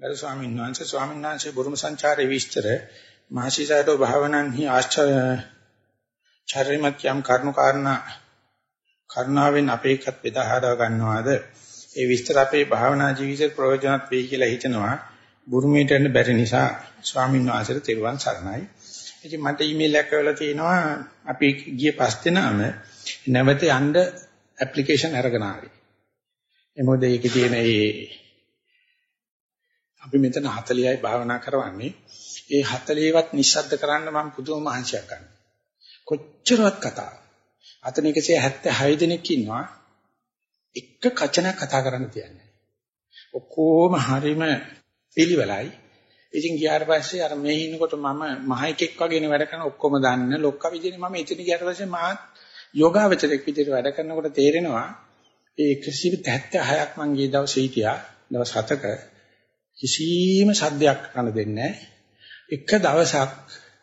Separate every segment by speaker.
Speaker 1: ගරු ස්වාමීන් වහන්සේ ස්වාමීන් වහන්සේ බුරුම සංචාරයේ විස්තර මහසිසාරෝ භාවනන්හි ආශ්චර්යමත් යම් කරුණු කාරණා කරුණාවෙන් අපේකත් බෙදා ගන්නවාද ඒ විස්තර අපේ භාවනා ජීවිතේ ප්‍රයෝජනවත් වෙයි කියලා හිතනවා බුරුමේට යන්න බැරි නිසා ස්වාමීන් වහන්සේට තෙරුවන් සරණයි. ඉතින් මට ඊමේල් එකක් කරලා තියෙනවා අපි ගිය පස් දිනම නැවත යන්න ඇප්ලිකේෂන් අරගෙන ආවේ. ඒ මොකද ඒකේ තියෙන ඒ අපි මෙතන 40යි භාවනා කරවන්නේ. ඒ 40වත් නිස්සද්ද කරන්න මම පුදුම මහන්සියක් ගන්නවා. කොච්චරවත් කතා. අතන 176 දෙනෙක් ඉන්නවා. එක කචනක් කතා කරන්න තියන්නේ. ඔක්කොම හරීම පිළිවෙලයි. ඉතින් ගියාට පස්සේ අර මේ ඉන්නකොට මම මහයිකෙක් වගේනේ වැඩ කරන ඔක්කොම දන්න ලොක්ක විදිහේ මම එතන ගියාට පස්සේ මාත් යෝගාවචරයක් විදිහට වැඩ කරනකොට තේරෙනවා ඒ 176ක් මං ගිය දවසේ හිටියා දවස් 7ක කිසිම සද්දයක් කරන්න දෙන්නේ එක දවසක්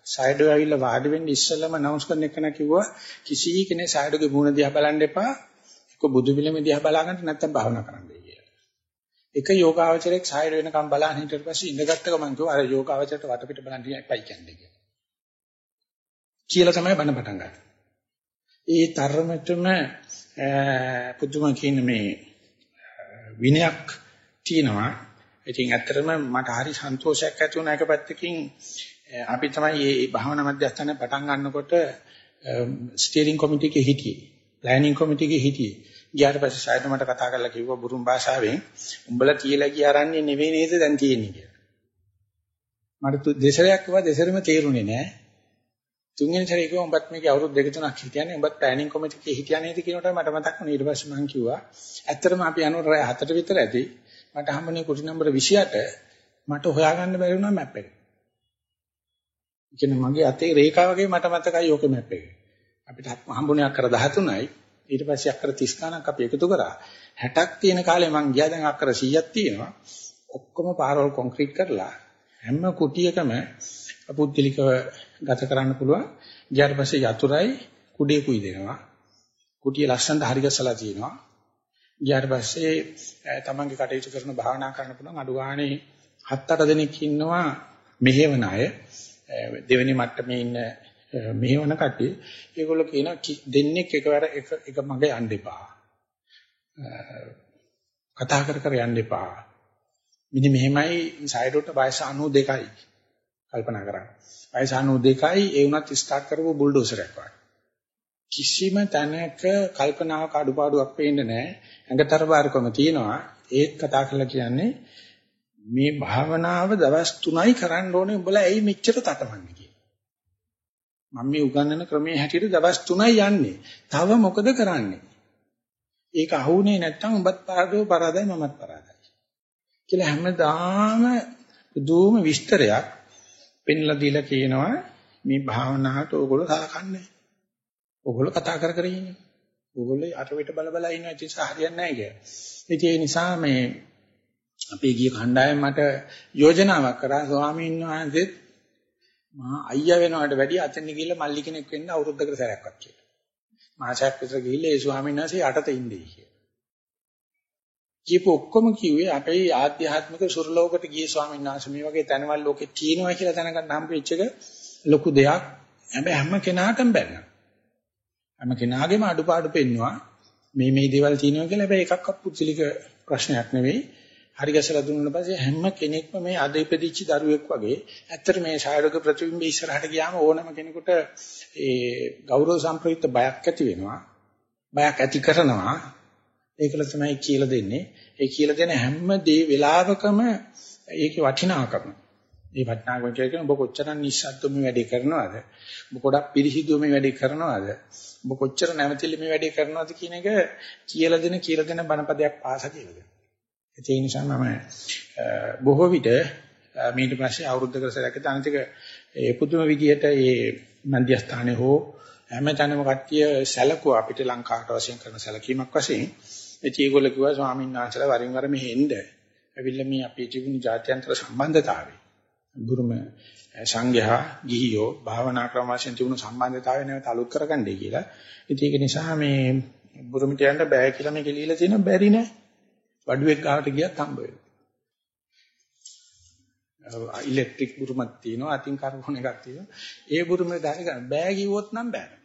Speaker 1: සයිඩෝ ඇවිල්ලා වාඩි වෙන්න ඉස්සෙල්ලම අනවුන්ස් කරන එක කිව්වා කිසි කෙනෙක් සයිඩෝගේ මූණ දිහා බලන්න එපා එක්ක බුදු පිළිම දිහා බලාගන්න නැත්නම් භාවනා කරන්න කියලා. එක යෝගාවචරයක් සයිඩ් වෙනකම් බලන් හිටියට පස්සේ ඉඳගත්ත ගමන් කිව්වා අර යෝගාවචරයට වටපිට බලන් ඉපයි කියන්නේ කියලා. කියලා තමයි බණ පටන් ගත්තේ. ඒ තරමටම පුදුම කියන මේ විනයක් තියෙනවා. ඉතින් ඇත්තටම මට හරි සන්තෝෂයක් ඇති වුණා එක පැත්තකින් අපි තමයි මේ භාවනා මධ්‍යස්ථානය පටන් ගන්නකොට ස්ටියරින් කමිටු එකේ හිටියේ. ප්ලෑනින් කමිටු එකේ හිටියේ. ගියාට පස්සේ සායත මට කතා කරලා කිව්වා බුරුම් භාෂාවෙන් උඹලා තියලා ගියාරන්නේ නෙවෙයි නේද දැන් තියෙන්නේ කියලා. මට දෙසරයක් කිව්වා දෙසරෙම තේරුනේ නෑ. තුන්වෙනි සැරේ කිව්වා උඹත් මේකේ අවුරුදු දෙක තුනක් හිටියන්නේ උඹත් ප්ලෑනින් කමිටු එකේ හිටියා නේද කියනකොට මට මතක් වුණා ඊට පස්සේ මම කිව්වා ඇත්තටම අපි යනකොට රෑ 7ට විතර ඇති මට හම්බුනේ කුටි නම්බර 28 මට හොයාගන්න බැරි වුණා මැප් එක. කියන්නේ මගේ අතේ රේඛාව වගේ මට මතකයි ඕකේ මැප් එක. අපිට හම්බුනේ අක්කර 13යි ඊට පස්සේ අක්කර 30 ගණක් අපි එකතු කරා 60ක් තියෙන කාලේ මං ගියා දැන් අක්කර 100ක් තියෙනවා. ඔක්කොම පාරවල් කොන්ක්‍රීට් කරලා හැම කුටියකම පුද්ගලිකව ගත කරන්න පුළුවන්. ඊට පස්සේ යතුරුයි කුඩේකුයි දෙනවා. කුටිය ලස්සනට හරි ගස්සලා තියෙනවා. ඊට පස්සේ තමන්ගේ කටයුතු කරන භාවනා කරන්න පුළුවන් අඩු ගානේ 7-8 දෙනෙක් ඉන්නවා මෙහෙවන අය. දෙවෙනි මට්ටමේ ඉන්න මෙහෙවන කට්ටිය. ඒගොල්ලෝ කියනවා දෙන්නෙක් එකවර එක එක මග යන්න එපා. කතා කර කර යන්න එපා. මෙන්න මෙහෙමයි සයිඩෝට වයස 92යි. කල්පනා කරන්න. වයස 92යි ඒ වුණත් ස්ටාර්ට් කරපු බුල්ඩෝසරයක් වගේ. කිසිම තැනක කල්පනාවක අඩුපාඩුවක් පේන්නේ නැහැ. ඇඟතර බාරකම තියෙනවා. ඒත් කතා කරලා කියන්නේ මේ භාවනාව දවස් 3යි කරන්න ඕනේ උඹලා ඇයි මෙච්චර තටමන්නේ කියලා. මම මේ උගන්වන ක්‍රමයේ හැටියට දවස් 3යි යන්නේ. තව මොකද කරන්නේ? ඒක අහුනේ නැත්තම් උඹත් පාඩුව පරාදයි මමත් පරාදයි. කියලා හැමදාම දුම විස්තරයක් පෙන්ලා දීලා කියනවා මේ භාවනාවට ඕගොල්ලෝ සලකන්නේ. ඕගොල්ලෝ කතා කර කර ඉන්නේ. ඕගොල්ලෝ අරවිට බල බල ඉන්න ඉතින් හරියන්නේ නැහැ කියලා. ඒ නිසා මේ අපේ ගිය කණ්ඩායම මට යෝජනාවක් කරා ස්වාමීන් වහන්සේත් මහා අයියා වෙනවට වැඩිය අතෙන් ගිහිල්ලා මල්ලි කෙනෙක් වෙන්න අවුරුද්දකට සැරයක්වත් කියලා. මාසයක් විතර ගිහිල්ලා ඒ ස්වාමීන් වහන්සේ යටත ඉන්නේ කියලා. කියපු ඔක්කොම කිව්වේ අපේ ආධ්‍යාත්මික සුරලෝකයට ගිය ස්වාමීන් වහන්සේ මේ වගේ තැනවල් ලෝකේ තියෙනවා කියලා දැනගන්න හම්බෙච්ච එක ලොකු දෙයක්. හැබැයි හැම කෙනාටම බැන්නා. හැම කෙනාගේම අඩුපාඩු පෙන්නවා. මේ මේ දේවල් තියෙනවා කියලා හැබැයි එකක්වත් පුදුලික ප්‍රශ්නයක් නෙවෙයි. හරි ගැසලා දුන්නාට පස්සේ හැම කෙනෙක්ම මේ අද ඉපදිච්ච දරුවෙක් වගේ ඇත්තට මේ ශාරීරික ප්‍රතිබිම්බ ඉස්සරහට ගියාම ඕනම කෙනෙකුට ඒ ගෞරව සම්ප්‍රයුක්ත බයක් ඇති වෙනවා. බයක් ඇති කරනවා. ඒකල තමයි කියලා දෙන්නේ. ඒ කියලා දෙන හැම දේ වෙලාවකම ඒකේ වටිනාකම. මේ වටිනාකම කියන්නේ ඔබ කොච්චර නිස්සද්දව මේ වැඩේ කරනවද? ඔබ ගොඩක් පිරිසිදුව මේ වැඩේ කරනවද? ඔබ කොච්චර නැවතිලි මේ වැඩේ කරනවද කියන එක කියලා දෙන කියලා දෙන බණපදයක් පාස කියලා දෙනවා. ඒ නිසා මම බොහෝ විට ඊට පස්සේ අවුරුද්දකට සැරයකට අනිතික ඒ පුදුම විදියට මේ මන්දියස්ථානයේ හෝ හැමතැනම කට්ටිය සැලකුවා අපිට ලංකාවට වශයෙන් කරන සැලකීමක් වශයෙන් ඉතින් ඒගොල්ලෝ කිව්වා ස්වාමීන් වහන්සේලා වරින් වර මෙහෙ එන්න. ඇවිල්ලා මේ අපේ තිබුණු ජාත්‍යන්තර සම්බන්ධතාවය. බුරුම සංඝයා ගිහියෝ භාවනා ක්‍රම වශයෙන් තිබුණු සම්බන්ධතාවය නැවත අලුත් කරගන්නයි කියලා. ඉතින් ඒක නිසා මේ බුරුමිට යන්න බෑ කියලා මේක ලියලා තියෙනවා බැරි නෑ. වඩුවෙක් ගාවට ගියත් හම්බ වෙනවා. ඉලෙක්ට්‍රික් බුරුමක් තියෙනවා අතින් කාර්බෝන එකක් තියෙනවා ඒ බුරුමේ දාලා ගන්න බෑ කිව්වොත් නම් බෑ